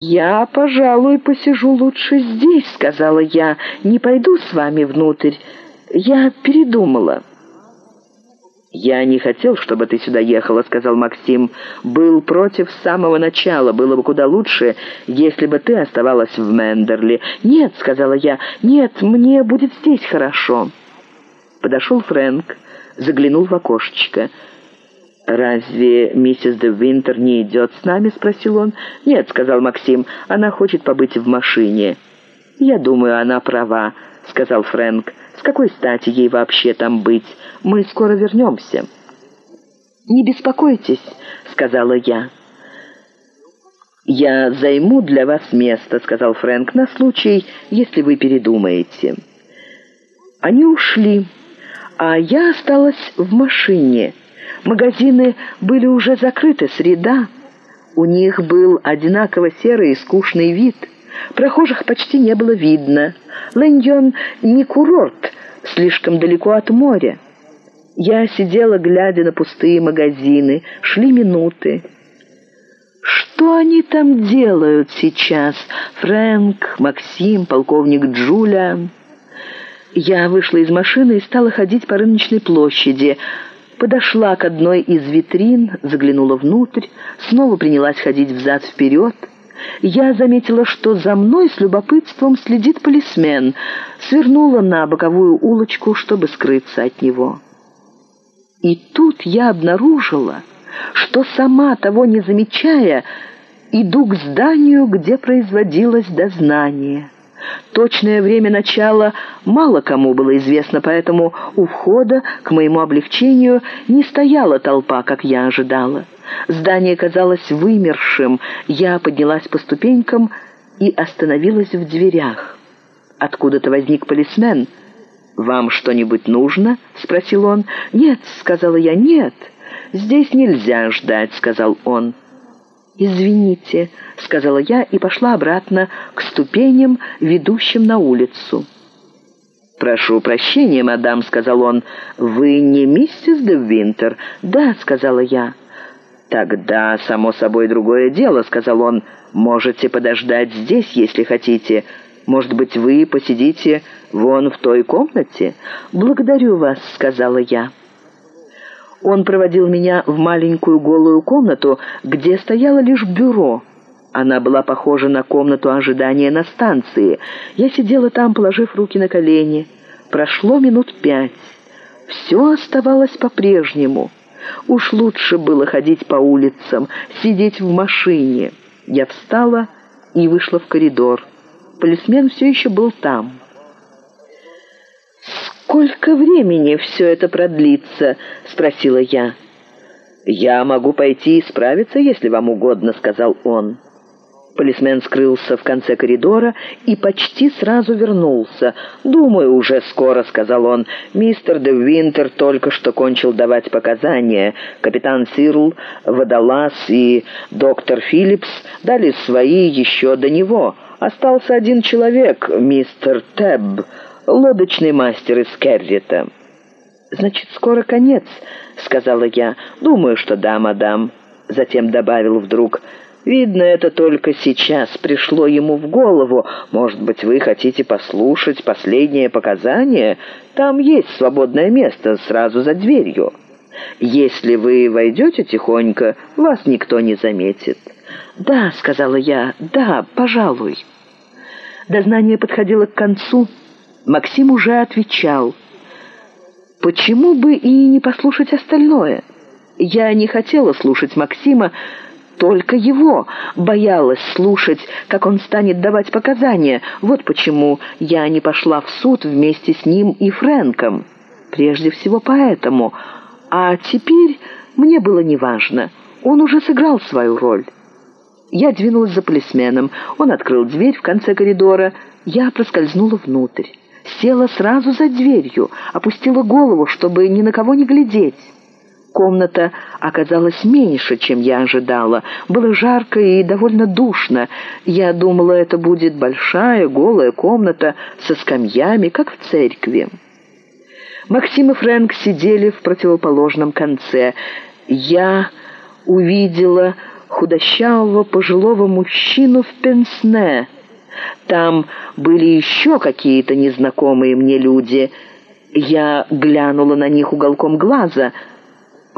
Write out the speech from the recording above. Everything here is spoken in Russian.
«Я, пожалуй, посижу лучше здесь», — сказала я. «Не пойду с вами внутрь. Я передумала». «Я не хотел, чтобы ты сюда ехала», — сказал Максим. «Был против с самого начала. Было бы куда лучше, если бы ты оставалась в Мендерли». «Нет», — сказала я, — «нет, мне будет здесь хорошо». Подошел Фрэнк, заглянул в окошечко. «Разве миссис де Винтер не идет с нами?» — спросил он. «Нет», — сказал Максим, — «она хочет побыть в машине». «Я думаю, она права», — сказал Фрэнк. «С какой стати ей вообще там быть? Мы скоро вернемся». «Не беспокойтесь», — сказала я. «Я займу для вас место», — сказал Фрэнк, — «на случай, если вы передумаете». Они ушли, а я осталась в машине — Магазины были уже закрыты, среда. У них был одинаково серый и скучный вид. Прохожих почти не было видно. Лэньон не курорт, слишком далеко от моря. Я сидела, глядя на пустые магазины. Шли минуты. Что они там делают сейчас? Фрэнк, Максим, полковник Джуля. Я вышла из машины и стала ходить по рыночной площади подошла к одной из витрин, заглянула внутрь, снова принялась ходить взад-вперед. Я заметила, что за мной с любопытством следит полисмен, свернула на боковую улочку, чтобы скрыться от него. И тут я обнаружила, что сама, того не замечая, иду к зданию, где производилось дознание. Точное время начала мало кому было известно, поэтому у входа, к моему облегчению, не стояла толпа, как я ожидала. Здание казалось вымершим. Я поднялась по ступенькам и остановилась в дверях. Откуда-то возник полисмен. «Вам что-нибудь нужно?» — спросил он. «Нет», — сказала я, — «нет». «Здесь нельзя ждать», — сказал он. «Извините», — сказала я и пошла обратно к ступеням, ведущим на улицу. «Прошу прощения, мадам», — сказал он. «Вы не миссис де Винтер?» «Да», — сказала я. «Тогда, само собой, другое дело», — сказал он. «Можете подождать здесь, если хотите. Может быть, вы посидите вон в той комнате?» «Благодарю вас», — сказала я. Он проводил меня в маленькую голую комнату, где стояло лишь бюро. Она была похожа на комнату ожидания на станции. Я сидела там, положив руки на колени. Прошло минут пять. Все оставалось по-прежнему. Уж лучше было ходить по улицам, сидеть в машине. Я встала и вышла в коридор. Полисмен все еще был там. «Сколько времени все это продлится?» — спросила я. «Я могу пойти и справиться, если вам угодно», — сказал он. Полисмен скрылся в конце коридора и почти сразу вернулся. «Думаю, уже скоро», — сказал он. «Мистер де Винтер только что кончил давать показания. Капитан Сирл, Водолаз и доктор Филлипс дали свои еще до него. Остался один человек, мистер Тебб» лодочный мастер из Керрита». «Значит, скоро конец», — сказала я. «Думаю, что да, мадам». Затем добавил вдруг. «Видно, это только сейчас пришло ему в голову. Может быть, вы хотите послушать последнее показание? Там есть свободное место сразу за дверью. Если вы войдете тихонько, вас никто не заметит». «Да», — сказала я, — «да, пожалуй». Дознание подходило к концу, — Максим уже отвечал. «Почему бы и не послушать остальное?» Я не хотела слушать Максима, только его боялась слушать, как он станет давать показания. Вот почему я не пошла в суд вместе с ним и Фрэнком. Прежде всего поэтому. А теперь мне было неважно. Он уже сыграл свою роль. Я двинулась за полисменом. Он открыл дверь в конце коридора. Я проскользнула внутрь села сразу за дверью, опустила голову, чтобы ни на кого не глядеть. Комната оказалась меньше, чем я ожидала. Было жарко и довольно душно. Я думала, это будет большая голая комната со скамьями, как в церкви. Максим и Фрэнк сидели в противоположном конце. Я увидела худощавого пожилого мужчину в пенсне. Там были еще какие-то незнакомые мне люди. Я глянула на них уголком глаза —